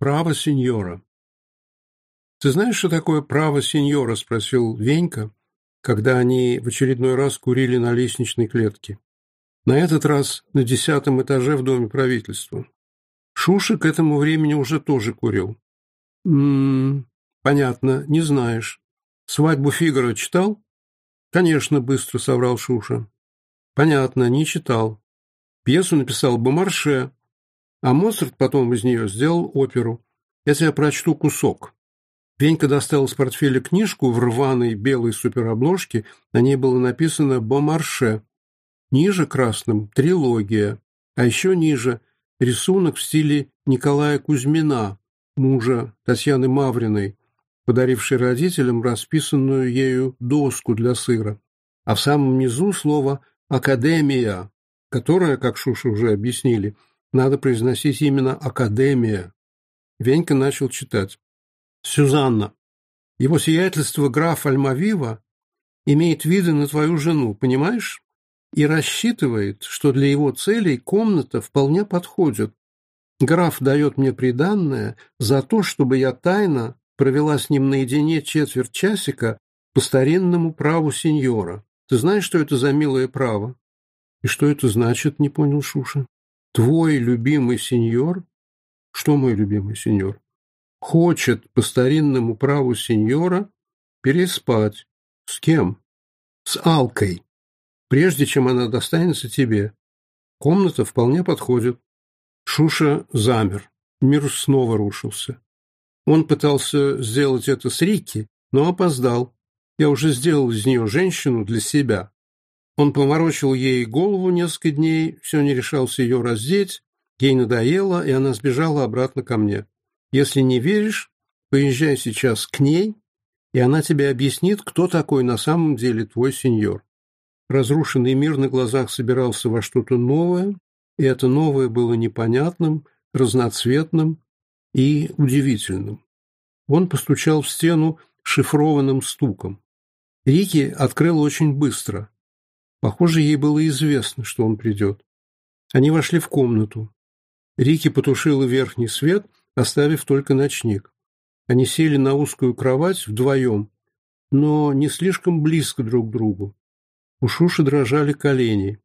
«Право сеньора». «Ты знаешь, что такое право сеньора?» – спросил Венька, когда они в очередной раз курили на лестничной клетке. На этот раз на десятом этаже в доме правительства. Шуша к этому времени уже тоже курил. «М-м-м, понятно, не знаешь. Свадьбу Фигара читал?» «Конечно», – быстро соврал Шуша. «Понятно, не читал. Пьесу написал Бомарше, а Моцарт потом из нее сделал оперу. Это я прочту кусок. Венька достал из портфеля книжку в рваной белой суперобложке, на ней было написано «Бомарше». Ниже красным – трилогия, а еще ниже – рисунок в стиле Николая Кузьмина, мужа Татьяны Мавриной, подарившей родителям расписанную ею доску для сыра. А в самом низу слово «академия», которое, как Шуша уже объяснили – надо произносить именно «академия». Венька начал читать. «Сюзанна, его сиятельство граф Альмавива имеет виды на твою жену, понимаешь? И рассчитывает, что для его целей комната вполне подходит. Граф дает мне приданное за то, чтобы я тайно провела с ним наедине четверть часика по старинному праву сеньора. Ты знаешь, что это за милое право? И что это значит, не понял Шуша твой любимый сеньор, что мой любимый сеньор, хочет по старинному праву сеньора переспать. С кем? С Алкой. Прежде чем она достанется тебе. Комната вполне подходит. Шуша замер. Мир снова рушился. Он пытался сделать это с Рикки, но опоздал. Я уже сделал из нее женщину для себя. Он поморочил ей голову несколько дней, все не решался ее раздеть, ей надоело, и она сбежала обратно ко мне. Если не веришь, поезжай сейчас к ней, и она тебе объяснит, кто такой на самом деле твой сеньор. Разрушенный мир на глазах собирался во что-то новое, и это новое было непонятным, разноцветным и удивительным. Он постучал в стену шифрованным стуком. Рики открыла очень быстро. Похоже, ей было известно, что он придет. Они вошли в комнату. Рики потушила верхний свет, оставив только ночник. Они сели на узкую кровать вдвоем, но не слишком близко друг к другу. У Шуши дрожали колени.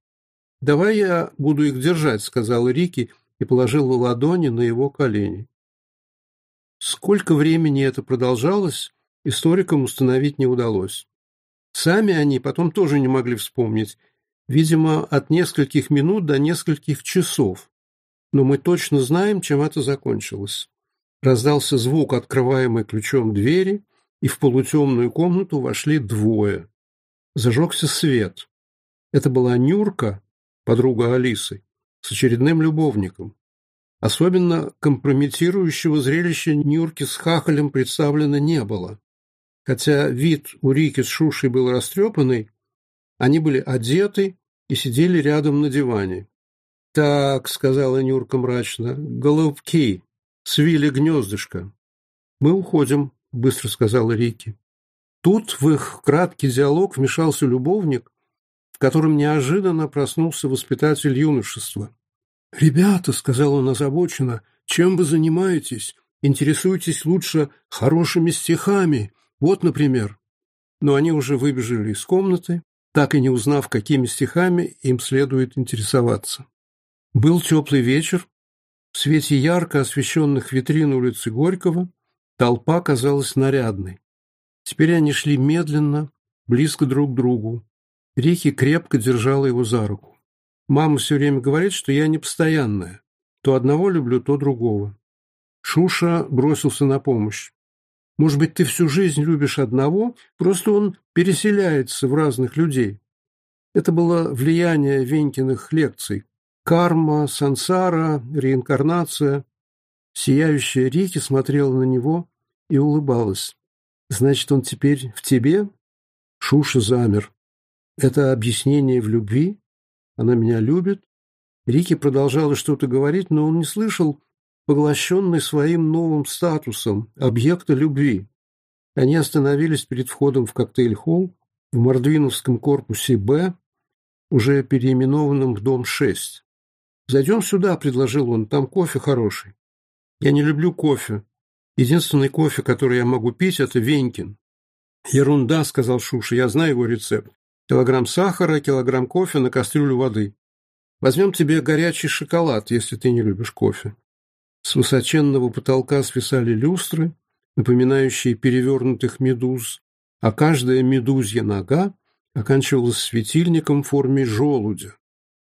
«Давай я буду их держать», — сказала Рики и положила ладони на его колени. Сколько времени это продолжалось, историкам установить не удалось. Сами они потом тоже не могли вспомнить. Видимо, от нескольких минут до нескольких часов. Но мы точно знаем, чем это закончилось. Раздался звук открываемой ключом двери, и в полутемную комнату вошли двое. Зажегся свет. Это была Нюрка, подруга Алисы, с очередным любовником. Особенно компрометирующего зрелища Нюрки с Хахалем представлено не было. Хотя вид у Рики с Шушей был растрепанный, они были одеты и сидели рядом на диване. «Так», — сказала Нюрка мрачно, — Головки свили гнездышко». «Мы уходим», — быстро сказала Рики. Тут в их краткий диалог вмешался любовник, в котором неожиданно проснулся воспитатель юношества. «Ребята», — сказал он озабоченно, — «чем вы занимаетесь? Интересуйтесь лучше хорошими стихами». Вот, например. Но они уже выбежали из комнаты, так и не узнав, какими стихами им следует интересоваться. Был теплый вечер. В свете ярко освещенных витрин улицы Горького толпа казалась нарядной. Теперь они шли медленно, близко друг к другу. Рихи крепко держала его за руку. Мама все время говорит, что я непостоянная. То одного люблю, то другого. Шуша бросился на помощь. Может быть, ты всю жизнь любишь одного, просто он переселяется в разных людей. Это было влияние Венькиных лекций. Карма, сансара, реинкарнация. Сияющая Рики смотрела на него и улыбалась. «Значит, он теперь в тебе?» Шуша замер. «Это объяснение в любви? Она меня любит?» Рики продолжала что-то говорить, но он не слышал, поглощенный своим новым статусом объекта любви. Они остановились перед входом в коктейль-холл в Мордвиновском корпусе «Б», уже переименованном в дом 6. «Зайдем сюда», — предложил он, — «там кофе хороший». «Я не люблю кофе. Единственный кофе, который я могу пить, — это Венькин». «Ерунда», — сказал Шуша, — «я знаю его рецепт. Килограмм сахара, килограмм кофе на кастрюлю воды. Возьмем тебе горячий шоколад, если ты не любишь кофе. С высоченного потолка свисали люстры, напоминающие перевернутых медуз, а каждая медузья нога оканчивалась светильником в форме желудя.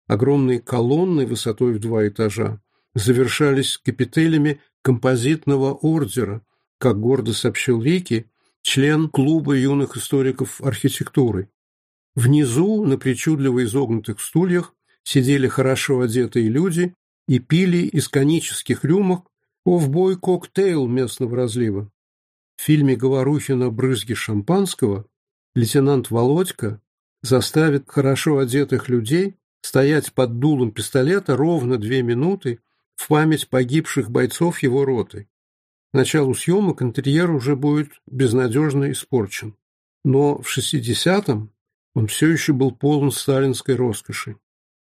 Огромные колонны высотой в два этажа завершались капителями композитного ордера, как гордо сообщил Рики, член клуба юных историков архитектуры. Внизу, на причудливо изогнутых стульях, сидели хорошо одетые люди и пили из конических рюмок овбой коктейл местного разлива. В фильме Говорухина «Брызги шампанского» лейтенант Володька заставит хорошо одетых людей стоять под дулом пистолета ровно две минуты в память погибших бойцов его роты. К началу съемок интерьер уже будет безнадежно испорчен. Но в 60-м он все еще был полон сталинской роскоши.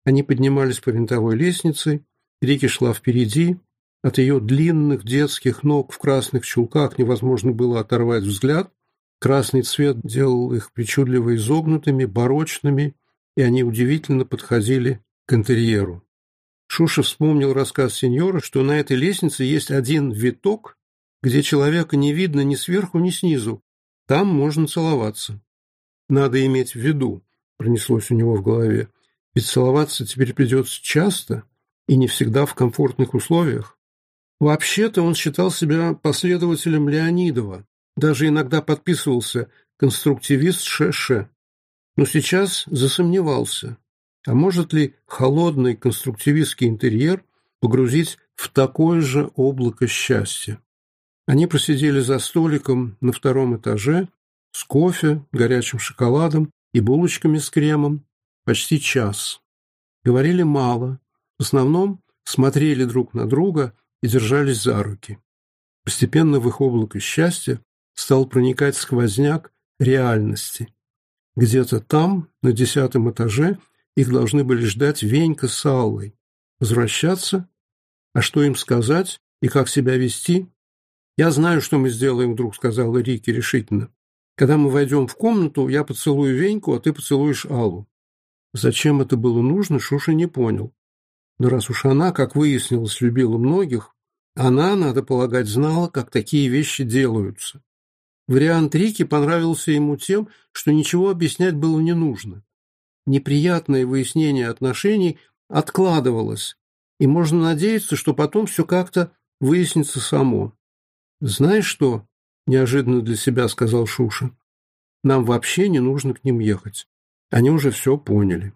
Они поднимались по винтовой лестнице Рики шла впереди. От ее длинных детских ног в красных чулках невозможно было оторвать взгляд. Красный цвет делал их причудливо изогнутыми, барочными, и они удивительно подходили к интерьеру. Шуша вспомнил рассказ сеньора, что на этой лестнице есть один виток, где человека не видно ни сверху, ни снизу. Там можно целоваться. Надо иметь в виду, пронеслось у него в голове. Ведь целоваться теперь придется часто, и не всегда в комфортных условиях. Вообще-то он считал себя последователем Леонидова, даже иногда подписывался «конструктивист Шеше. Но сейчас засомневался, а может ли холодный конструктивистский интерьер погрузить в такое же облако счастья? Они просидели за столиком на втором этаже с кофе, горячим шоколадом и булочками с кремом почти час. Говорили мало, в основном смотрели друг на друга и держались за руки. Постепенно в их облако счастья стал проникать сквозняк реальности. Где-то там, на десятом этаже, их должны были ждать Венька с Аллой. Возвращаться? А что им сказать и как себя вести? «Я знаю, что мы сделаем», — вдруг сказала Рики решительно. «Когда мы войдем в комнату, я поцелую Веньку, а ты поцелуешь Аллу». Зачем это было нужно, Шуша не понял. Но раз уж она, как выяснилось, любила многих, она, надо полагать, знала, как такие вещи делаются. Вариант Рики понравился ему тем, что ничего объяснять было не нужно. Неприятное выяснение отношений откладывалось, и можно надеяться, что потом все как-то выяснится само. «Знаешь что?» – неожиданно для себя сказал Шуша. «Нам вообще не нужно к ним ехать. Они уже все поняли».